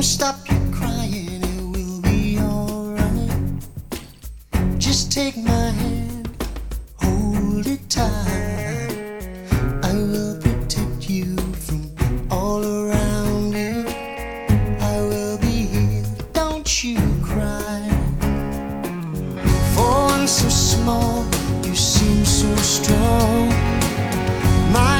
Don't stop your crying, it will be alright. Just take my hand, hold it tight. I will protect you from all around you. I will be here, don't you cry. For I'm so small, you seem so strong. My